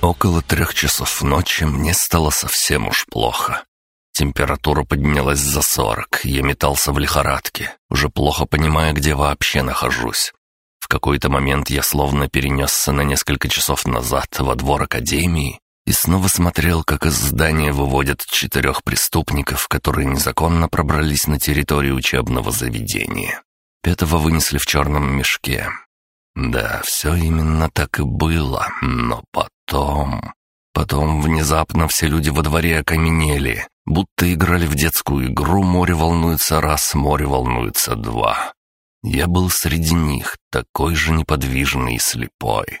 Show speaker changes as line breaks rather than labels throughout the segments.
Около трех часов ночи мне стало совсем уж плохо. Температура поднялась за сорок, я метался в лихорадке, уже плохо понимая, где вообще нахожусь. В какой-то момент я словно перенесся на несколько часов назад во двор академии и снова смотрел, как из здания выводят четырех преступников, которые незаконно пробрались на территорию учебного заведения. Пятого вынесли в черном мешке. Да, все именно так и было, но потом... Потом внезапно все люди во дворе окаменели, будто играли в детскую игру «Море волнуется раз, море волнуется два». Я был среди них, такой же неподвижный и слепой.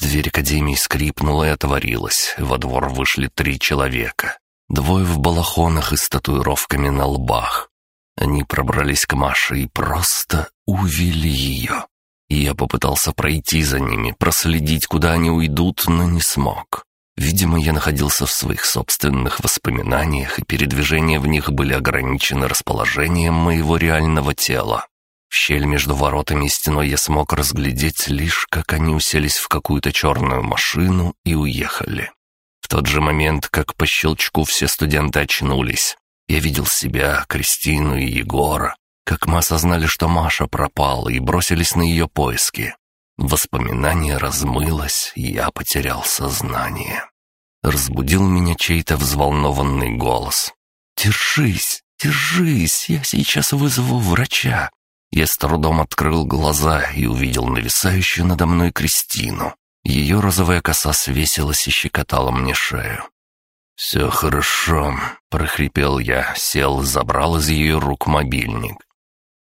Дверь академии скрипнула и отворилась. Во двор вышли три человека. Двое в балахонах и с татуировками на лбах. Они пробрались к Маше и просто увели ее. Я попытался пройти за ними, проследить, куда они уйдут, но не смог. Видимо, я находился в своих собственных воспоминаниях, и передвижения в них были ограничены расположением моего реального тела. В щель между воротами и стеной я смог разглядеть лишь, как они уселись в какую-то черную машину и уехали. В тот же момент, как по щелчку все студенты очнулись. Я видел себя, Кристину и Егора, как мы осознали, что Маша пропала, и бросились на ее поиски. Воспоминание размылось, и я потерял сознание. Разбудил меня чей-то взволнованный голос. «Держись, держись, я сейчас вызову врача». Я с трудом открыл глаза и увидел нависающую надо мной Кристину. Ее розовая коса свесилась и щекотала мне шею. «Все хорошо», — прохрипел я, сел, забрал из ее рук мобильник.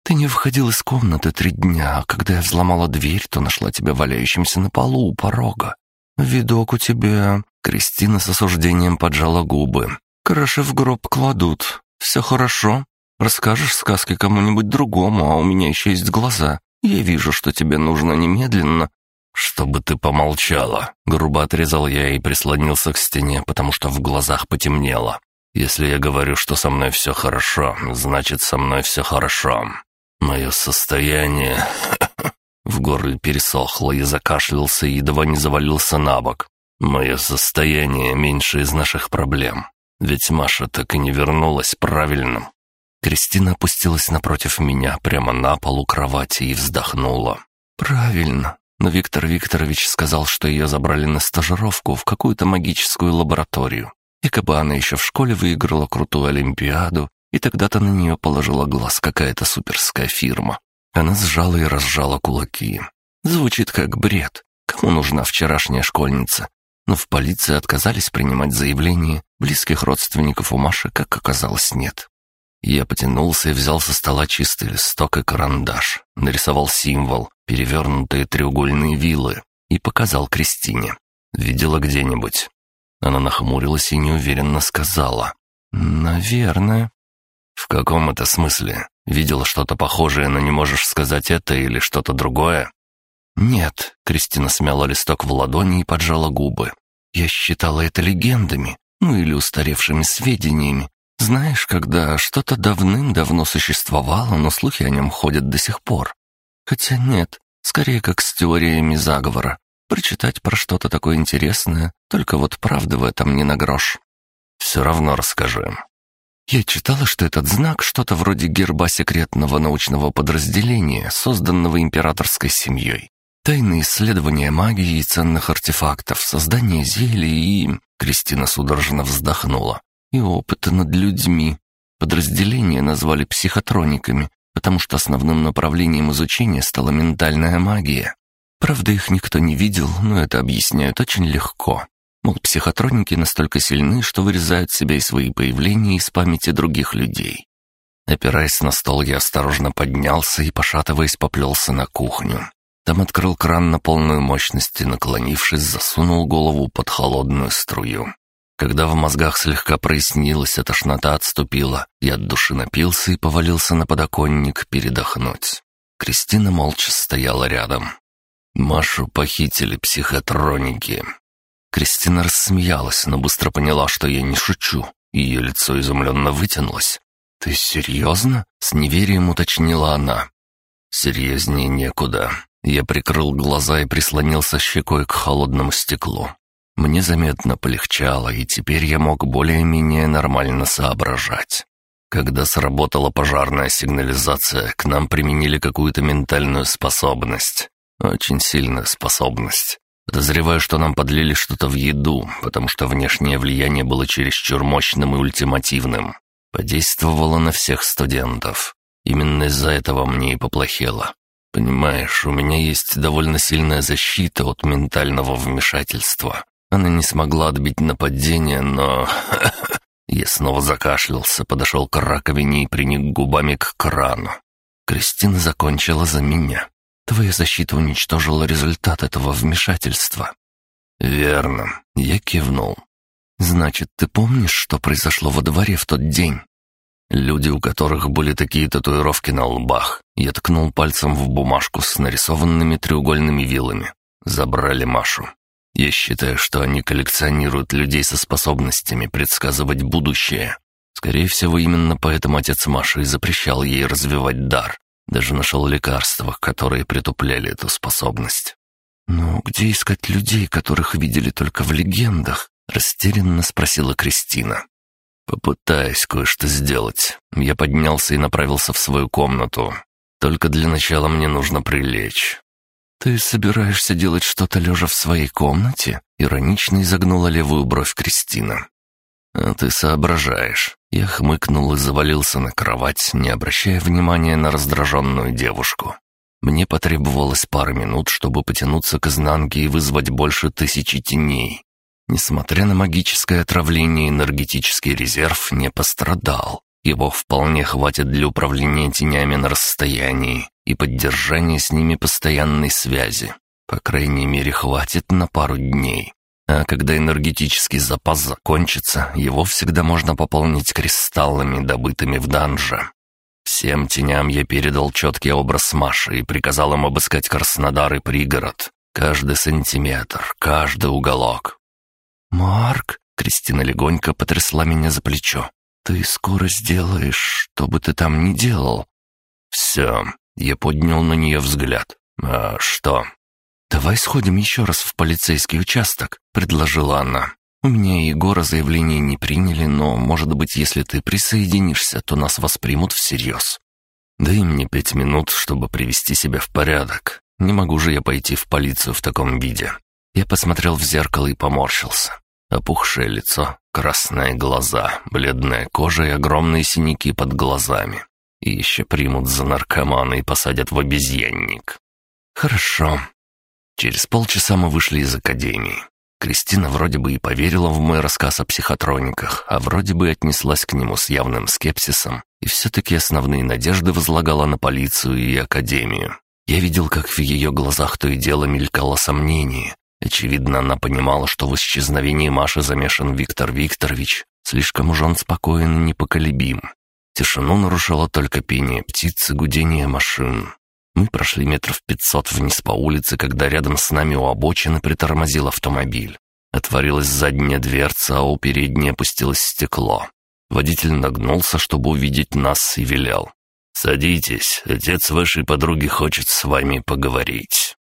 Ты не выходил из комнаты три дня, а когда я взломала дверь, то нашла тебя валяющимся на полу у порога. Видок у тебя...» Кристина с осуждением поджала губы. «Крыши в гроб кладут. Все хорошо. Расскажешь сказки кому-нибудь другому, а у меня еще есть глаза. Я вижу, что тебе нужно немедленно». «Чтобы ты помолчала», — грубо отрезал я и прислонился к стене, потому что в глазах потемнело. «Если я говорю, что со мной все хорошо, значит, со мной все хорошо. Мое состояние... В горле пересохло, и закашлялся и едва не завалился на бок. Мое состояние меньше из наших проблем. Ведь Маша так и не вернулась правильным. Кристина опустилась напротив меня, прямо на полу кровати, и вздохнула. «Правильно. Но Виктор Викторович сказал, что ее забрали на стажировку в какую-то магическую лабораторию. Якобы она еще в школе выиграла крутую олимпиаду и тогда-то на нее положила глаз какая-то суперская фирма. Она сжала и разжала кулаки. Звучит как бред. Кому нужна вчерашняя школьница? Но в полиции отказались принимать заявление. Близких родственников у Маши, как оказалось, нет. Я потянулся и взял со стола чистый листок и карандаш. Нарисовал символ, перевернутые треугольные вилы, и показал Кристине. «Видела где-нибудь?» Она нахмурилась и неуверенно сказала. «Наверное». «В каком это смысле? Видела что-то похожее, но не можешь сказать это или что-то другое?» «Нет», — Кристина смяла листок в ладони и поджала губы. «Я считала это легендами, ну или устаревшими сведениями. Знаешь, когда что-то давным-давно существовало, но слухи о нем ходят до сих пор. Хотя нет, скорее как с теориями заговора. Прочитать про что-то такое интересное, только вот правды в этом не на грош. Все равно расскажи. Я читала, что этот знак что-то вроде герба секретного научного подразделения, созданного императорской семьей. Тайные исследования магии и ценных артефактов, создание зелий и... Кристина судорожно вздохнула. И опыты над людьми. Подразделение назвали психотрониками, потому что основным направлением изучения стала ментальная магия. Правда, их никто не видел, но это объясняют очень легко. Мол, психотроники настолько сильны, что вырезают себя и свои появления из памяти других людей. Опираясь на стол, я осторожно поднялся и, пошатываясь, поплелся на кухню. Там открыл кран на полную мощность и, наклонившись, засунул голову под холодную струю. Когда в мозгах слегка прояснилось, а тошнота отступила, я от души напился и повалился на подоконник передохнуть. Кристина молча стояла рядом. Машу похитили психотроники. Кристина рассмеялась, но быстро поняла, что я не шучу. Ее лицо изумленно вытянулось. «Ты серьезно?» — с неверием уточнила она. «Серьезнее некуда». Я прикрыл глаза и прислонился щекой к холодному стеклу. Мне заметно полегчало, и теперь я мог более-менее нормально соображать. Когда сработала пожарная сигнализация, к нам применили какую-то ментальную способность. Очень сильную способность. Подозреваю, что нам подлили что-то в еду, потому что внешнее влияние было чересчур мощным и ультимативным. Подействовало на всех студентов. Именно из-за этого мне и поплохело. Понимаешь, у меня есть довольно сильная защита от ментального вмешательства. Она не смогла отбить нападение, но... Я снова закашлялся, подошел к раковине и приник губами к крану. Кристина закончила за меня. Твоя защита уничтожила результат этого вмешательства. Верно. Я кивнул. Значит, ты помнишь, что произошло во дворе в тот день? Люди, у которых были такие татуировки на лбах, я ткнул пальцем в бумажку с нарисованными треугольными вилами. Забрали Машу. Я считаю, что они коллекционируют людей со способностями предсказывать будущее. Скорее всего, именно поэтому отец Маши запрещал ей развивать дар. Даже нашел лекарства, которые притупляли эту способность. «Но где искать людей, которых видели только в легендах?» — растерянно спросила Кристина. «Попытаюсь кое-что сделать». Я поднялся и направился в свою комнату. «Только для начала мне нужно прилечь. «Ты собираешься делать что-то лежа в своей комнате?» — иронично изогнула левую бровь Кристина. «А ты соображаешь». Я хмыкнул и завалился на кровать, не обращая внимания на раздраженную девушку. Мне потребовалось пара минут, чтобы потянуться к изнанке и вызвать больше тысячи теней. Несмотря на магическое отравление, энергетический резерв не пострадал. Его вполне хватит для управления тенями на расстоянии и поддержания с ними постоянной связи. По крайней мере, хватит на пару дней. А когда энергетический запас закончится, его всегда можно пополнить кристаллами, добытыми в данже. Всем теням я передал четкий образ Маши и приказал им обыскать Краснодар и пригород. Каждый сантиметр, каждый уголок. «Марк!» — Кристина легонько потрясла меня за плечо. «Ты скоро сделаешь, что бы ты там ни делал». «Все». Я поднял на нее взгляд. «А что?» «Давай сходим еще раз в полицейский участок», — предложила она. «У меня и Егора заявление не приняли, но, может быть, если ты присоединишься, то нас воспримут всерьез. Дай мне пять минут, чтобы привести себя в порядок. Не могу же я пойти в полицию в таком виде». Я посмотрел в зеркало и поморщился. Опухшее лицо, красные глаза, бледная кожа и огромные синяки под глазами. И еще примут за наркомана и посадят в обезьянник. Хорошо. Через полчаса мы вышли из академии. Кристина вроде бы и поверила в мой рассказ о психотрониках, а вроде бы отнеслась к нему с явным скепсисом и все-таки основные надежды возлагала на полицию и академию. Я видел, как в ее глазах то и дело мелькало сомнение, Очевидно, она понимала, что в исчезновении Маши замешан Виктор Викторович. Слишком уж он спокоен и непоколебим. Тишину нарушало только пение птиц и гудение машин. Мы прошли метров пятьсот вниз по улице, когда рядом с нами у обочины притормозил автомобиль. Отворилась задняя дверца, а у передней опустилось стекло. Водитель нагнулся, чтобы увидеть нас, и велел. «Садитесь, отец вашей подруги хочет с вами поговорить».